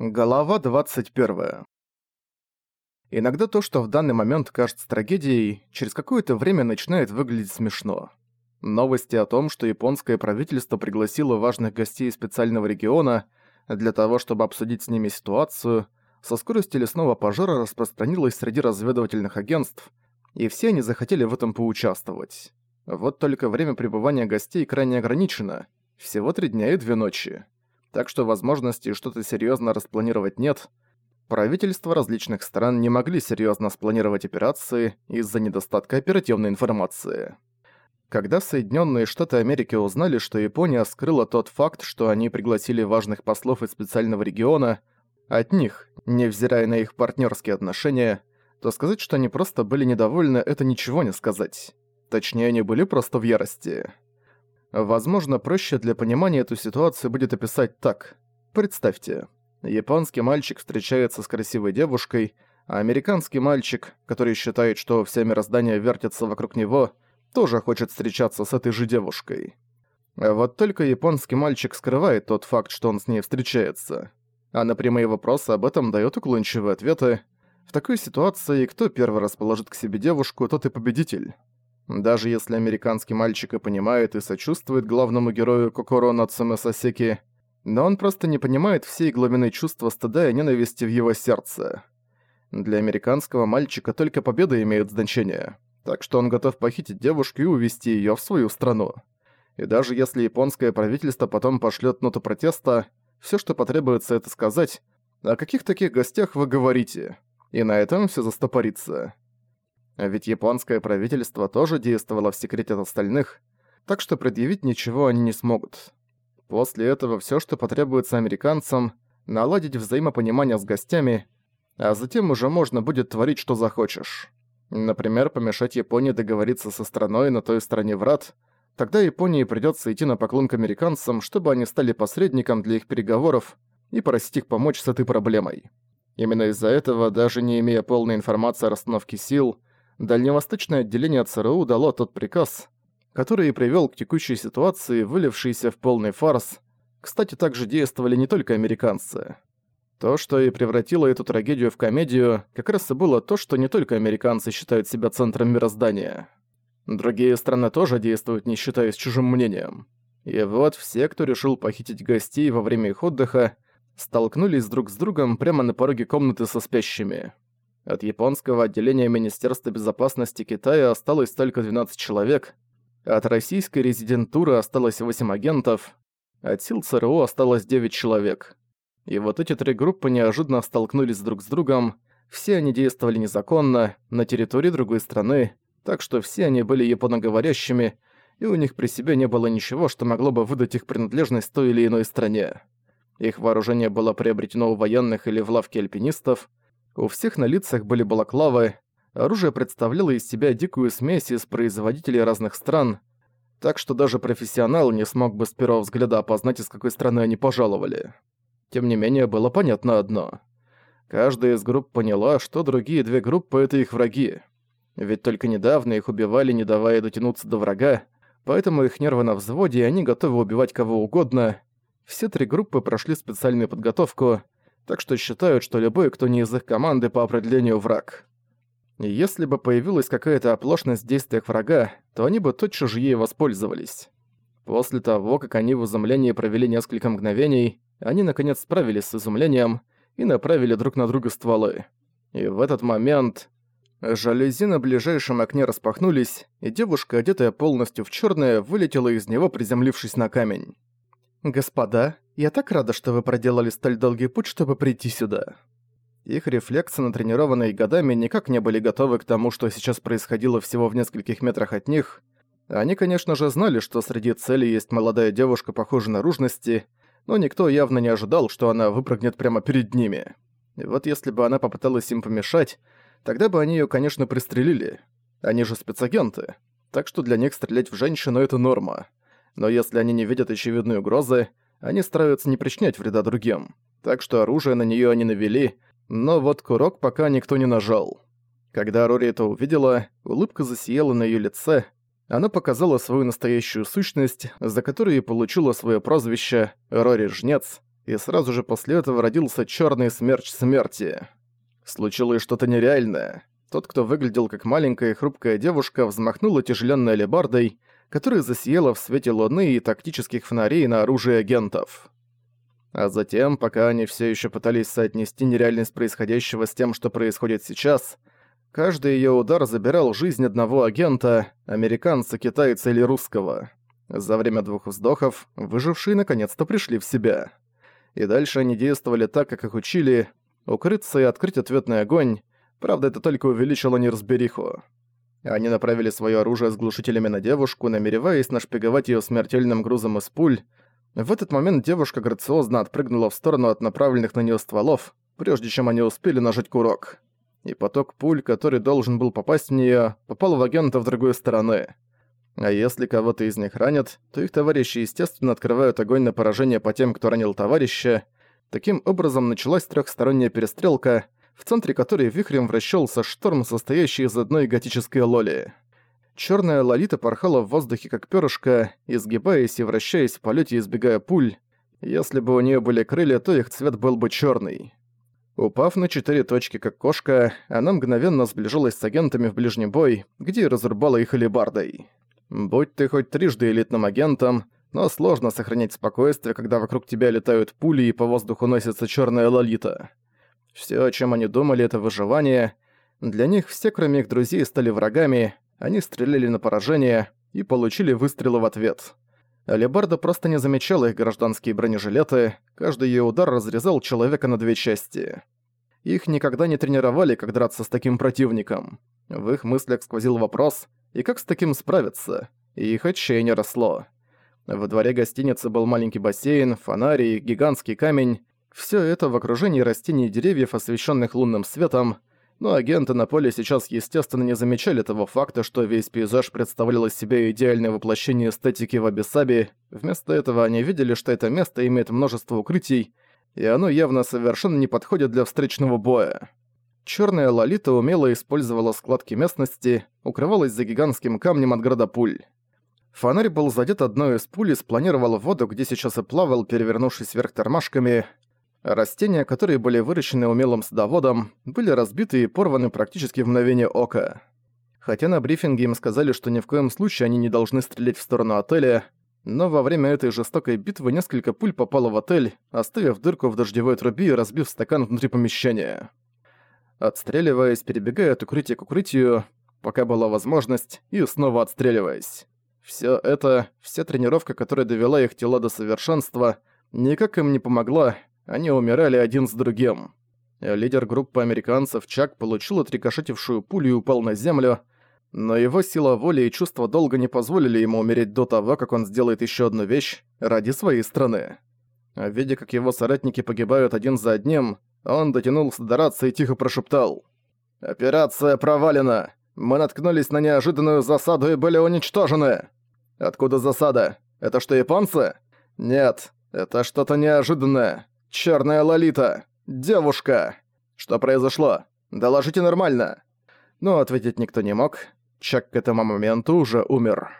Глава 21. Иногда то, что в данный момент кажется трагедией, через какое-то время начинает выглядеть смешно. Новости о том, что японское правительство пригласило важных гостей из специального региона для того, чтобы обсудить с ними ситуацию, со скоростью лесного пожара распространилось среди разведывательных агентств, и все они захотели в этом поучаствовать. Вот только время пребывания гостей крайне ограничено, всего три дня и две ночи так что возможности что-то серьезно распланировать нет. Правительства различных стран не могли серьезно спланировать операции из-за недостатка оперативной информации. Когда Соединенные Штаты Америки узнали, что Япония скрыла тот факт, что они пригласили важных послов из специального региона, от них, невзирая на их партнерские отношения, то сказать, что они просто были недовольны, это ничего не сказать. Точнее, они были просто в ярости. Возможно, проще для понимания эту ситуацию будет описать так. Представьте, японский мальчик встречается с красивой девушкой, а американский мальчик, который считает, что вся мироздание вертится вокруг него, тоже хочет встречаться с этой же девушкой. Вот только японский мальчик скрывает тот факт, что он с ней встречается. А на прямые вопросы об этом дает уклончивые ответы. В такой ситуации кто первый расположит к себе девушку, тот и победитель. Даже если американский мальчик и понимает и сочувствует главному герою Кокоро Нацуме Сасеки, но он просто не понимает всей глубины чувства стыда и ненависти в его сердце. Для американского мальчика только победа имеет значение, так что он готов похитить девушку и увезти её в свою страну. И даже если японское правительство потом пошлёт ноту протеста, всё, что потребуется, это сказать, о каких таких гостях вы говорите, и на этом всё застопорится. А ведь японское правительство тоже действовало в секрете от остальных, так что предъявить ничего они не смогут. После этого всё, что потребуется американцам, наладить взаимопонимание с гостями, а затем уже можно будет творить, что захочешь. Например, помешать Японии договориться со страной на той стороне врат, тогда Японии придётся идти на поклон к американцам, чтобы они стали посредником для их переговоров и просить их помочь с этой проблемой. Именно из-за этого, даже не имея полной информации о расстановке сил, дальневосточное отделение ЦРУ дало тот приказ, который и привел к текущей ситуации, вылившейся в полный фарс. Кстати, также действовали не только американцы. То, что и превратило эту трагедию в комедию, как раз и было то, что не только американцы считают себя центром мироздания. Другие страны тоже действуют, не считаясь чужим мнением. И вот все, кто решил похитить гостей во время их отдыха, столкнулись друг с другом прямо на пороге комнаты со спящими. От японского отделения Министерства безопасности Китая осталось только 12 человек, от российской резидентуры осталось 8 агентов, от сил ЦРУ осталось 9 человек. И вот эти три группы неожиданно столкнулись друг с другом, все они действовали незаконно, на территории другой страны, так что все они были японоговорящими, и у них при себе не было ничего, что могло бы выдать их принадлежность той или иной стране. Их вооружение было приобретено у военных или в лавке альпинистов, у всех на лицах были балаклавы, оружие представляло из себя дикую смесь из производителей разных стран, так что даже профессионал не смог бы с первого взгляда опознать, из какой страны они пожаловали. Тем не менее, было понятно одно. Каждая из групп поняла, что другие две группы — это их враги. Ведь только недавно их убивали, не давая дотянуться до врага, поэтому их нервы на взводе, и они готовы убивать кого угодно. Все три группы прошли специальную подготовку — так что считают, что любой, кто не из их команды, по определению враг. И если бы появилась какая-то оплошность в действиях врага, то они бы тотчас же ей воспользовались. После того, как они в изумлении провели несколько мгновений, они наконец справились с изумлением и направили друг на друга стволы. И в этот момент жалюзи на ближайшем окне распахнулись, и девушка, одетая полностью в черное, вылетела из него, приземлившись на камень. «Господа, я так рада, что вы проделали столь долгий путь, чтобы прийти сюда». Их рефлексы, натренированные годами, никак не были готовы к тому, что сейчас происходило всего в нескольких метрах от них. Они, конечно же, знали, что среди целей есть молодая девушка похожей наружности, но никто явно не ожидал, что она выпрыгнет прямо перед ними. И вот если бы она попыталась им помешать, тогда бы они её, конечно, пристрелили. Они же спецагенты, так что для них стрелять в женщину — это норма но если они не видят очевидной угрозы, они стараются не причинять вреда другим. Так что оружие на неё они навели, но вот курок пока никто не нажал. Когда Рори это увидела, улыбка засияла на её лице, она показала свою настоящую сущность, за которую и получила своё прозвище «Рори-жнец», и сразу же после этого родился черный смерч смерти. Случилось что-то нереальное. Тот, кто выглядел как маленькая хрупкая девушка, взмахнул утяжеленной алебардой, которая засияла в свете луны и тактических фонарей на оружие агентов. А затем, пока они все еще пытались соотнести нереальность происходящего с тем, что происходит сейчас, каждый ее удар забирал жизнь одного агента, американца, китайца или русского. За время двух вздохов выжившие наконец-то пришли в себя. И дальше они действовали так, как их учили, укрыться и открыть ответный огонь, правда это только увеличило неразбериху. Они направили свое оружие с глушителями на девушку, намереваясь нашпиговать ее смертельным грузом из пуль. В этот момент девушка грациозно отпрыгнула в сторону от направленных на нее стволов, прежде чем они успели нажать курок. И поток пуль, который должен был попасть в нее, попал в агента в другой стороны. А если кого-то из них ранят, то их товарищи, естественно, открывают огонь на поражение по тем, кто ранил товарища. Таким образом, началась трехсторонняя перестрелка, в центре которой вихрем вращался шторм, состоящий из одной готической лоли. Черная лолита порхала в воздухе как перышко, изгибаясь и вращаясь в полете, избегая пуль. Если бы у нее были крылья, то их цвет был бы черный. Упав на четыре точки как кошка, она мгновенно сближалась с агентами в ближний бой, где и разрубала их алебардой. Будь ты хоть трижды элитным агентом, но сложно сохранять спокойствие, когда вокруг тебя летают пули и по воздуху носится черная лолита. Все, о чем они думали, это выживание. Для них все, кроме их друзей, стали врагами, они стреляли на поражение и получили выстрелы в ответ. Алибарда просто не замечала их гражданские бронежилеты, каждый ее удар разрезал человека на две части. Их никогда не тренировали, как драться с таким противником. В их мыслях сквозил вопрос, и как с таким справиться? И их отчаяние росло. Во дворе гостиницы был маленький бассейн, фонарь и гигантский камень. Все это в окружении растений и деревьев, освещенных лунным светом, но агенты на поле сейчас, естественно, не замечали того факта, что весь пейзаж представлял из себя идеальное воплощение эстетики в Абисабе. Вместо этого они видели, что это место имеет множество укрытий, и оно явно совершенно не подходит для встречного боя. Черная Лолита умело использовала складки местности, укрывалась за гигантским камнем от града пуль. Фонарь был задет одной из пуль и спланировал в воду, где сейчас и плавал, перевернувшись вверх тормашками. Растения, которые были выращены умелым садоводом, были разбиты и порваны практически в мгновение ока. Хотя на брифинге им сказали, что ни в коем случае они не должны стрелять в сторону отеля, но во время этой жестокой битвы несколько пуль попало в отель, оставив дырку в дождевой трубе и разбив стакан внутри помещения отстреливаясь, перебегая от укрытия к укрытию, пока была возможность, и снова отстреливаясь. Всё это, вся тренировка, которая довела их тела до совершенства, никак им не помогла, они умирали один с другим. Лидер группы американцев Чак получил отрикошетившую пулю и упал на землю, но его сила воли и чувство долга не позволили ему умереть до того, как он сделает ещё одну вещь ради своей страны. Видя, как его соратники погибают один за одним, он дотянулся до рации и тихо прошептал. «Операция провалена! Мы наткнулись на неожиданную засаду и были уничтожены!» «Откуда засада? Это что, японцы?» «Нет, это что-то неожиданное. Черная лолита! Девушка!» «Что произошло? Доложите нормально!» Но ответить никто не мог. Чак к этому моменту уже умер.